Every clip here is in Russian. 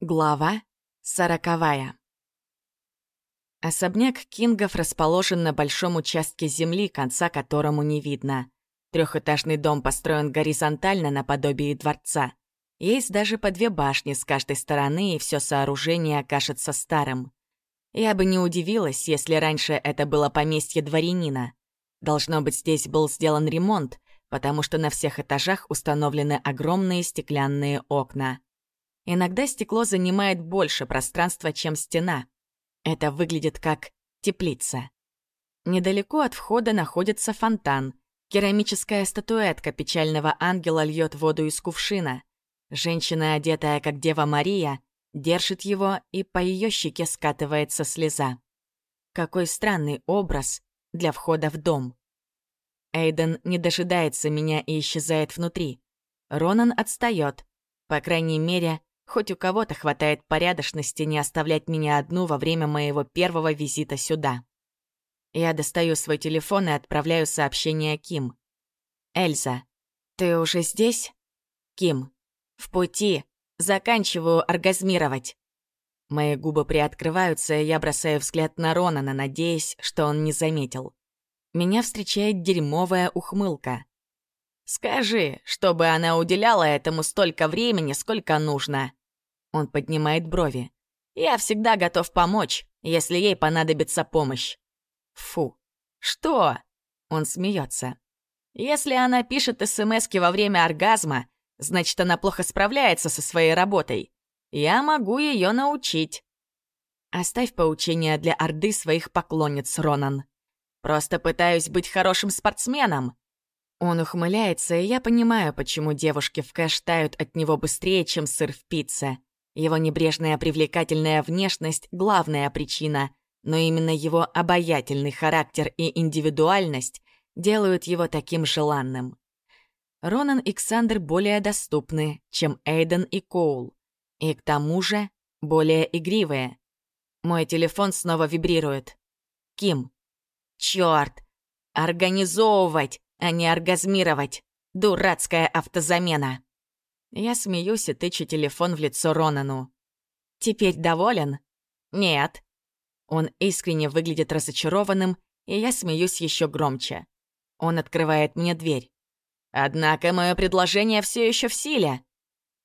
Глава сороковая. Особняк Кингов расположен на большом участке земли, конца которому не видно. Трехэтажный дом построен горизонтально наподобие дворца. Есть даже по две башни с каждой стороны, и все сооружение окажется старым. Я бы не удивилась, если раньше это было поместье дворянина. Должно быть, здесь был сделан ремонт, потому что на всех этажах установлены огромные стеклянные окна. Иногда стекло занимает больше пространства, чем стена. Это выглядит как теплица. Недалеко от входа находится фонтан. Керамическая статуэтка печального ангела льет воду из кувшина. Женщина, одетая как Дева Мария, держит его, и по ее щеке скатывается слеза. Какой странный образ для входа в дом. Эйден не дожидается меня и исчезает внутри. Ронан отстает. По крайней мере, Хоть у кого-то хватает порядочности не оставлять меня одну во время моего первого визита сюда. Я достаю свой телефон и отправляю сообщение Ким. «Эльза, ты уже здесь?» «Ким, в пути. Заканчиваю оргазмировать». Мои губы приоткрываются, и я бросаю взгляд на Ронана, надеясь, что он не заметил. Меня встречает дерьмовая ухмылка. «Скажи, чтобы она уделяла этому столько времени, сколько нужно», он поднимает брови. «Я всегда готов помочь, если ей понадобится помощь». «Фу». «Что?» Он смеется. «Если она пишет СМСки во время оргазма, значит, она плохо справляется со своей работой. Я могу ее научить». Оставь поучения для Орды своих поклонниц, Ронан. Просто пытаюсь быть хорошим спортсменом. Он ухмыляется, и я понимаю, почему девушки в кэш тают от него быстрее, чем сыр в пицце. Его небрежная привлекательная внешность — главная причина, но именно его обаятельный характер и индивидуальность делают его таким желанным. Ронан и Ксандр более доступны, чем Эйден и Коул, и к тому же более игривые. Мой телефон снова вибрирует. Ким. Чёрт! Организовывать, а не оргазмировать. Дурацкая автозамена. Я смеюсь и тычу телефон в лицо Ронану. «Теперь доволен?» «Нет». Он искренне выглядит разочарованным, и я смеюсь еще громче. Он открывает мне дверь. «Однако мое предложение все еще в силе.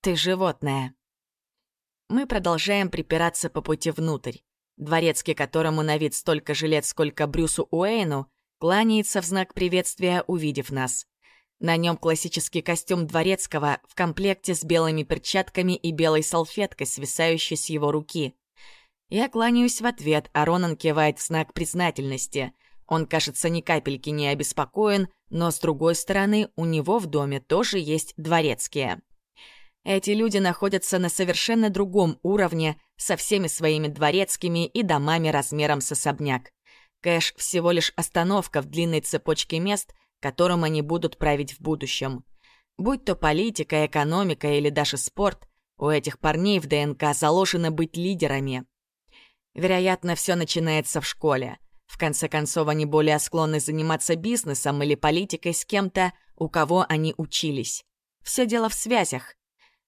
Ты животное». Мы продолжаем припираться по пути внутрь. Дворецкий, которому на вид столько же лет, сколько Брюсу Уэйну, кланяется в знак приветствия, увидев нас. На нем классический костюм дворецкого в комплекте с белыми перчатками и белой салфеткой, свисающей с его руки. Я кланяюсь в ответ, а Ронан кивает в знак признательности. Он, кажется, ни капельки не обеспокоен, но, с другой стороны, у него в доме тоже есть дворецкие. Эти люди находятся на совершенно другом уровне, со всеми своими дворецкими и домами размером с особняк. Кэш — всего лишь остановка в длинной цепочке мест — которым они будут править в будущем. Будь то политика, экономика или даже спорт, у этих парней в ДНК заложено быть лидерами. Вероятно, все начинается в школе. В конце концов, они более склонны заниматься бизнесом или политикой с кем-то, у кого они учились. Все дело в связях.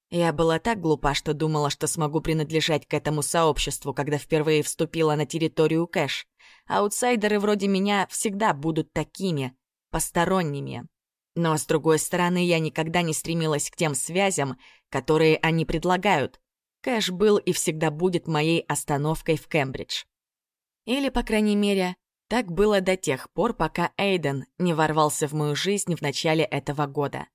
Я была так глупа, что думала, что смогу принадлежать к этому сообществу, когда впервые вступила на территорию Кэш. Аутсайдеры вроде меня всегда будут такими, посторонними. Но, с другой стороны, я никогда не стремилась к тем связям, которые они предлагают. Кэш был и всегда будет моей остановкой в Кембридж. Или, по крайней мере, так было до тех пор, пока Эйден не ворвался в мою жизнь в начале этого года.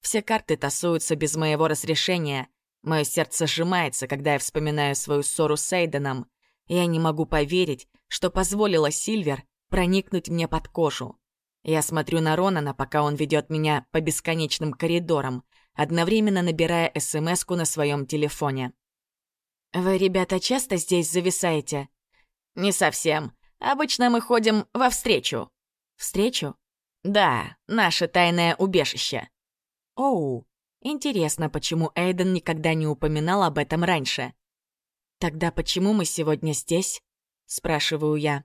Все карты тасуются без моего разрешения. Мое сердце сжимается, когда я вспоминаю свою ссору с Эйденом. Я не могу поверить, что позволила Сильвер проникнуть мне под кожу. Я смотрю на Ронана, пока он ведет меня по бесконечным коридорам, одновременно набирая смс на своем телефоне. «Вы, ребята, часто здесь зависаете?» «Не совсем. Обычно мы ходим во встречу». «Встречу?» «Да, наше тайное убежище». «Оу, интересно, почему Эйден никогда не упоминал об этом раньше?» «Тогда почему мы сегодня здесь?» — спрашиваю я.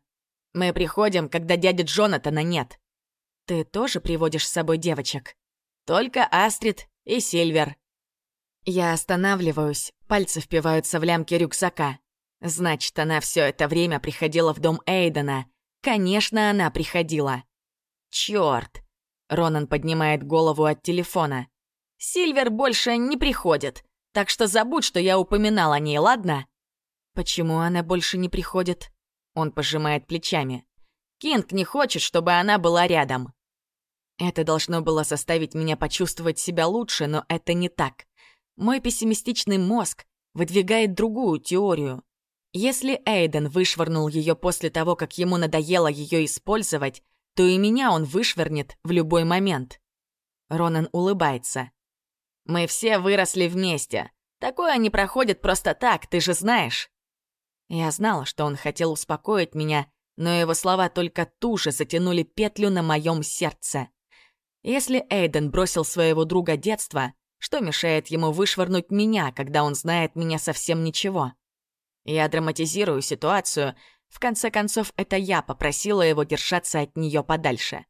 «Мы приходим, когда дяди Джонатана нет. Ты тоже приводишь с собой девочек? Только Астрид и Сильвер. Я останавливаюсь, пальцы впиваются в лямки рюкзака. Значит, она все это время приходила в дом Эйдена. Конечно, она приходила. Черт! Ронан поднимает голову от телефона. Сильвер больше не приходит, так что забудь, что я упоминал о ней, ладно? Почему она больше не приходит? Он пожимает плечами. Кинг не хочет, чтобы она была рядом. Это должно было заставить меня почувствовать себя лучше, но это не так. Мой пессимистичный мозг выдвигает другую теорию. Если Эйден вышвырнул ее после того, как ему надоело ее использовать, то и меня он вышвырнет в любой момент. Ронан улыбается. «Мы все выросли вместе. Такое не проходит просто так, ты же знаешь». Я знала, что он хотел успокоить меня, но его слова только туже затянули петлю на моем сердце. Если Эйден бросил своего друга детства, что мешает ему вышвырнуть меня, когда он знает меня совсем ничего? Я драматизирую ситуацию. В конце концов, это я попросила его держаться от нее подальше.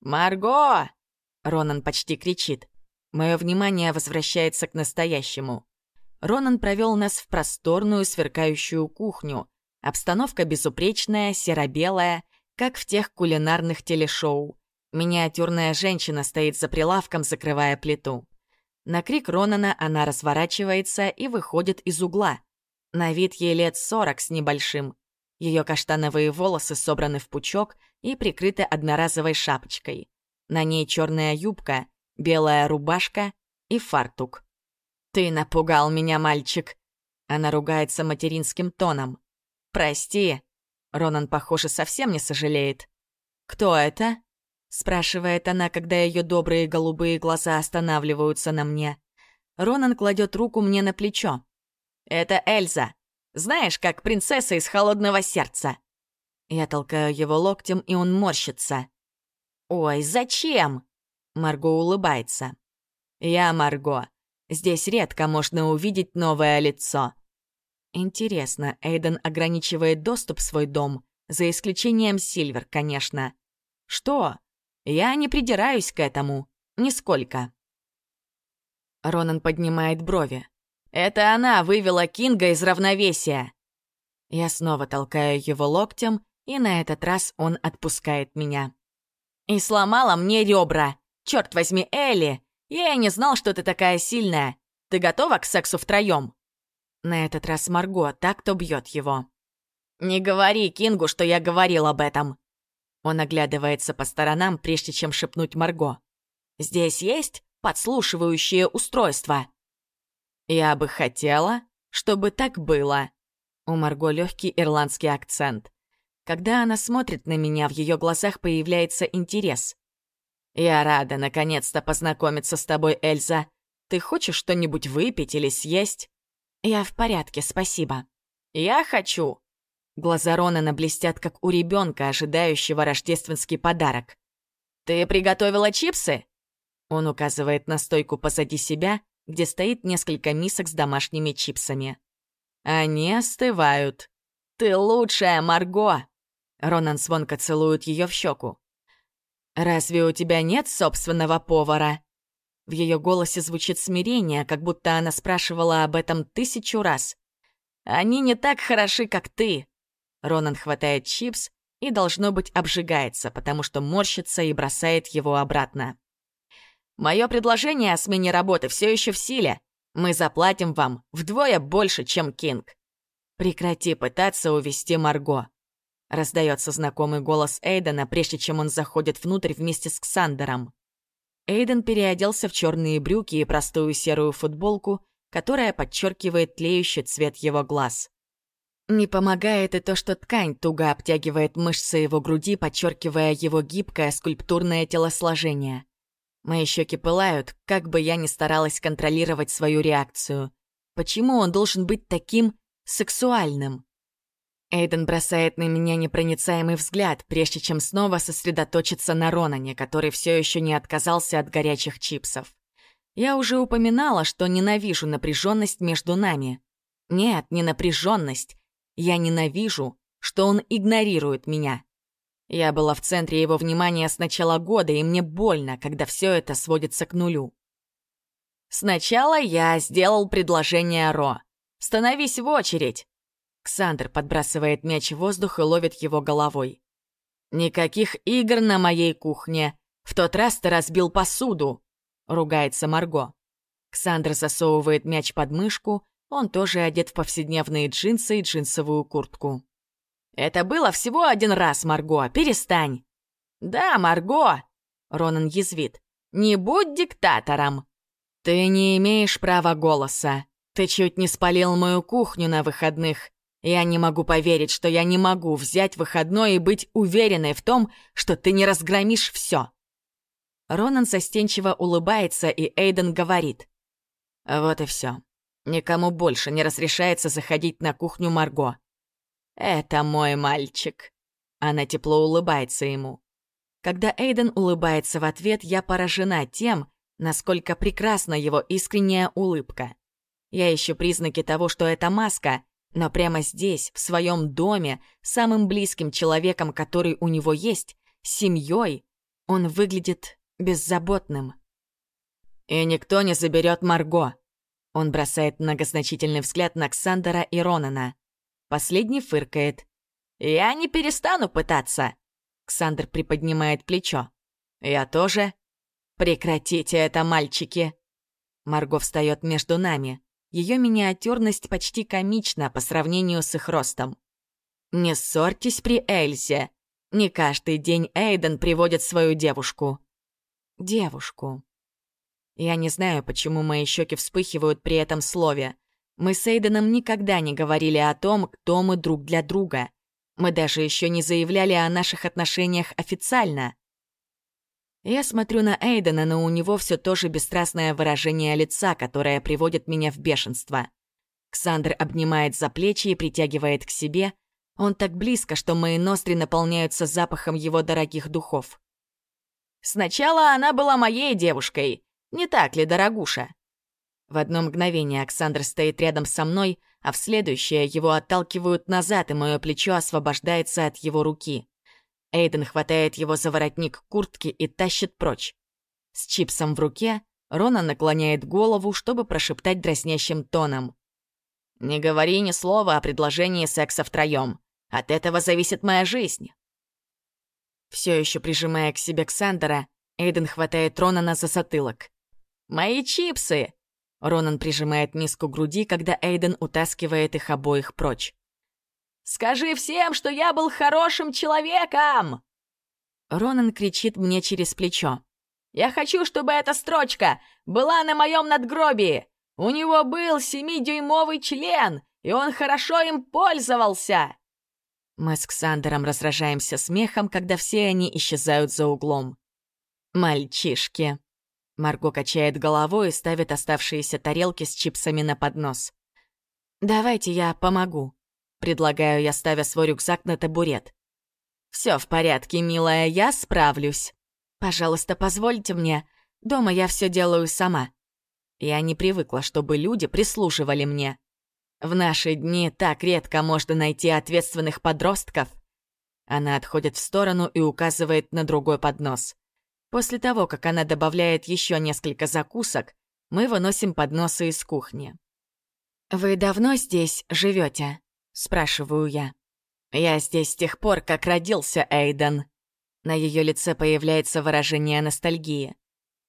«Марго!» — Ронан почти кричит. Мое внимание возвращается к настоящему. Ронан провел нас в просторную сверкающую кухню. Обстановка безупречная, серо-белая, как в тех кулинарных телешоу. Миниатюрная женщина стоит за прилавком, закрывая плиту. На крик Ронана она разворачивается и выходит из угла. На вид ей лет сорок с небольшим. Ее каштановые волосы собраны в пучок и прикрыты одноразовой шапочкой. На ней черная юбка, белая рубашка и фартук. «Ты напугал меня, мальчик!» Она ругается материнским тоном. «Прости!» Ронан, похоже, совсем не сожалеет. «Кто это?» спрашивает она, когда ее добрые голубые глаза останавливаются на мне. Ронан кладет руку мне на плечо. «Это Эльза. Знаешь, как принцесса из холодного сердца». Я толкаю его локтем, и он морщится. «Ой, зачем?» Марго улыбается. «Я Марго. Здесь редко можно увидеть новое лицо. Интересно, Эйден ограничивает доступ в свой дом, за исключением Сильвер, конечно. Что? Я не придираюсь к этому. Нисколько. Ронан поднимает брови. Это она вывела Кинга из равновесия. Я снова толкаю его локтем, и на этот раз он отпускает меня. И сломала мне ребра. Черт возьми, Элли, я не знал, что ты такая сильная. Ты готова к сексу втроем? На этот раз Марго так, кто бьет его. «Не говори Кингу, что я говорил об этом!» Он оглядывается по сторонам, прежде чем шепнуть Марго. «Здесь есть подслушивающее устройство?» «Я бы хотела, чтобы так было». У Марго легкий ирландский акцент. Когда она смотрит на меня, в ее глазах появляется интерес. «Я рада наконец-то познакомиться с тобой, Эльза. Ты хочешь что-нибудь выпить или съесть?» «Я в порядке, спасибо». «Я хочу». Глаза Ронана блестят, как у ребенка, ожидающего рождественский подарок. «Ты приготовила чипсы?» Он указывает на стойку позади себя, где стоит несколько мисок с домашними чипсами. «Они остывают. Ты лучшая, Марго!» Ронан звонко целует ее в щеку. «Разве у тебя нет собственного повара?» В ее голосе звучит смирение, как будто она спрашивала об этом тысячу раз. «Они не так хороши, как ты!» Ронан хватает чипс и, должно быть, обжигается, потому что морщится и бросает его обратно. «Мое предложение о смене работы все еще в силе. Мы заплатим вам вдвое больше, чем Кинг. Прекрати пытаться увести Марго. Раздается знакомый голос Эйдена, прежде чем он заходит внутрь вместе с Ксандером. Эйден переоделся в черные брюки и простую серую футболку, которая подчеркивает тлеющий цвет его глаз. Не помогает и то, что ткань туго обтягивает мышцы его груди, подчеркивая его гибкое скульптурное телосложение. Мои щеки пылают, как бы я ни старалась контролировать свою реакцию. Почему он должен быть таким сексуальным? Эйден бросает на меня непроницаемый взгляд, прежде чем снова сосредоточиться на Ронане, который все еще не отказался от горячих чипсов. Я уже упоминала, что ненавижу напряженность между нами. Нет, не напряженность. Я ненавижу, что он игнорирует меня. Я была в центре его внимания с начала года, и мне больно, когда все это сводится к нулю. Сначала я сделал предложение Ро. Становись в очередь. Ксандр подбрасывает мяч в воздух и ловит его головой. «Никаких игр на моей кухне. В тот раз ты разбил посуду», — ругается Марго. Ксандр засовывает мяч под мышку, он тоже одет в повседневные джинсы и джинсовую куртку. «Это было всего один раз, Марго, перестань!» «Да, Марго!» — Ронан язвит. «Не будь диктатором!» «Ты не имеешь права голоса. Ты чуть не спалил мою кухню на выходных. Я не могу поверить, что я не могу взять выходной и быть уверенной в том, что ты не разгромишь все. Ронан застенчиво улыбается, и Эйден говорит. Вот и все. Никому больше не разрешается заходить на кухню Марго. «Это мой мальчик». Она тепло улыбается ему. Когда Эйден улыбается в ответ, я поражена тем, насколько прекрасна его искренняя улыбка. Я ищу признаки того, что это маска, но прямо здесь, в своем доме, самым близким человеком, который у него есть, семьей, он выглядит беззаботным. «И никто не заберет Марго», он бросает многозначительный взгляд на Ксандера и Ронана. Последний фыркает. «Я не перестану пытаться!» Ксандер приподнимает плечо. «Я тоже?» «Прекратите это, мальчики!» Марго встает между нами. Ее миниатюрность почти комична по сравнению с их ростом. «Не ссорьтесь при Эльзе. Не каждый день Эйден приводит свою девушку». «Девушку», я не знаю, почему мои щеки вспыхивают при этом слове. Мы с Эйденом никогда не говорили о том, кто мы друг для друга. Мы даже еще не заявляли о наших отношениях официально. Я смотрю на Эйдена, но у него все то же бесстрастное выражение лица, которое приводит меня в бешенство. Ксандр обнимает за плечи и притягивает к себе. Он так близко, что мои ноздри наполняются запахом его дорогих духов. «Сначала она была моей девушкой», не так ли, дорогуша?» В одно мгновение Александр стоит рядом со мной, а в следующее его отталкивают назад, и мое плечо освобождается от его руки. Эйден хватает его за воротник куртки и тащит прочь. С чипсом в руке Рона наклоняет голову, чтобы прошептать дразнящим тоном. «Не говори ни слова о предложении секса втроем. От этого зависит моя жизнь». Все еще прижимая к себе Ксандера, Эйден хватает Ронана за затылок. «Мои чипсы!» Ронан прижимает миску к груди, когда Эйден утаскивает их обоих прочь. «Скажи всем, что я был хорошим человеком!» Ронан кричит мне через плечо. «Я хочу, чтобы эта строчка была на моем надгробии! У него был семидюймовый член, и он хорошо им пользовался!» Мы с Ксандером разражаемся смехом, когда все они исчезают за углом. «Мальчишки!» Марго качает головой и ставит оставшиеся тарелки с чипсами на поднос. «Давайте я помогу», — предлагаю я, ставя свой рюкзак на табурет. «Все в порядке, милая, я справлюсь. Пожалуйста, позвольте мне. Дома я все делаю сама». Я не привыкла, чтобы люди прислушивали мне. В наши дни так редко можно найти ответственных подростков. Она отходит в сторону и указывает на другой поднос. После того, как она добавляет еще несколько закусок, мы выносим подносы из кухни. «Вы давно здесь живете? Спрашиваю я. «Я здесь с тех пор, как родился Эйден». На ее лице появляется выражение ностальгии.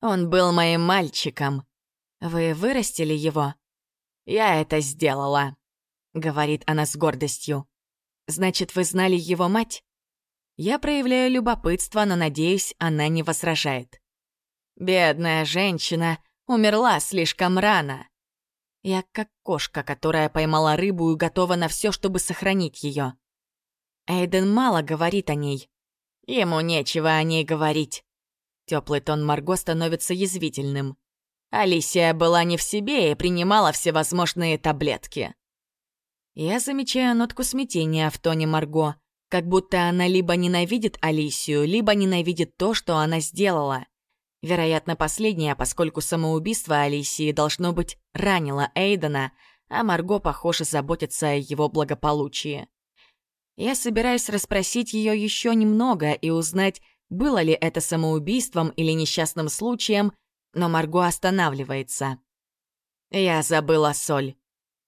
«Он был моим мальчиком. Вы вырастили его?» «Я это сделала», — говорит она с гордостью. «Значит, вы знали его мать?» Я проявляю любопытство, но, надеюсь, она не возражает. Бедная женщина умерла слишком рано. Я как кошка, которая поймала рыбу и готова на все, чтобы сохранить ее. Эйден мало говорит о ней. Ему нечего о ней говорить. Теплый тон Марго становится язвительным. Алисия была не в себе и принимала всевозможные таблетки. Я замечаю нотку смятения в тоне Марго. Как будто она либо ненавидит Алисию, либо ненавидит то, что она сделала. Вероятно, последнее, поскольку самоубийство Алисии, должно быть, ранило Эйдена, а Марго, похоже, заботится о его благополучии. Я собираюсь расспросить ее еще немного и узнать, было ли это самоубийством или несчастным случаем, но Марго останавливается. «Я забыла соль.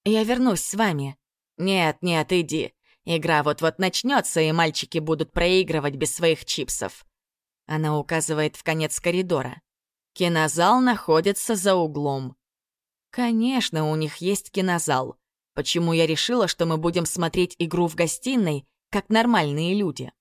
Я вернусь с вами». «Нет, нет, иди. Игра вот-вот начнется, и мальчики будут проигрывать без своих чипсов». Она указывает в конец коридора. Кинозал находится за углом. Конечно, у них есть кинозал. Почему я решила, что мы будем смотреть игру в гостиной, как нормальные люди?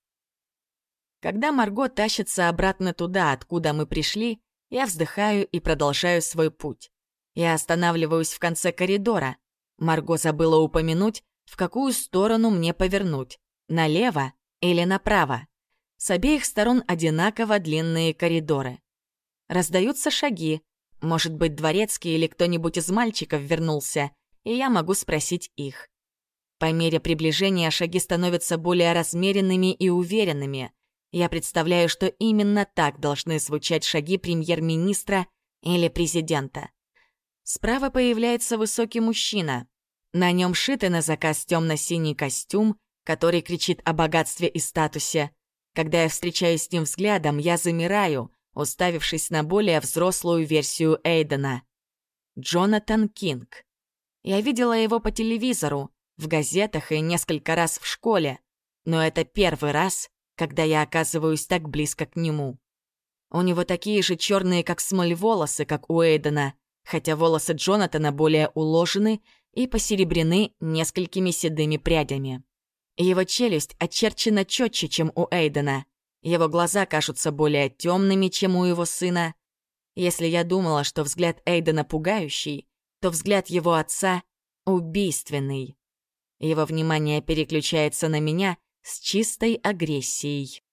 Когда Марго тащится обратно туда, откуда мы пришли, я вздыхаю и продолжаю свой путь. Я останавливаюсь в конце коридора. Марго забыла упомянуть, в какую сторону мне повернуть — налево или направо. С обеих сторон одинаково длинные коридоры. Раздаются шаги. Может быть, дворецкий или кто-нибудь из мальчиков вернулся, и я могу спросить их. По мере приближения шаги становятся более размеренными и уверенными. Я представляю, что именно так должны звучать шаги премьер-министра или президента. Справа появляется высокий мужчина. На нем шитый на заказ темно-синий костюм, который кричит о богатстве и статусе. Когда я встречаюсь с ним взглядом, я замираю, уставившись на более взрослую версию Эйдена. Джонатан Кинг. Я видела его по телевизору, в газетах и несколько раз в школе, но это первый раз, когда я оказываюсь так близко к нему. У него такие же черные, как смоль, волосы, как у Эйдена, хотя волосы Джонатана более уложены и посеребрены несколькими седыми прядями. Его челюсть очерчена четче, чем у Эйдена. Его глаза кажутся более темными, чем у его сына. Если я думала, что взгляд Эйдена пугающий, то взгляд его отца убийственный. Его внимание переключается на меня с чистой агрессией.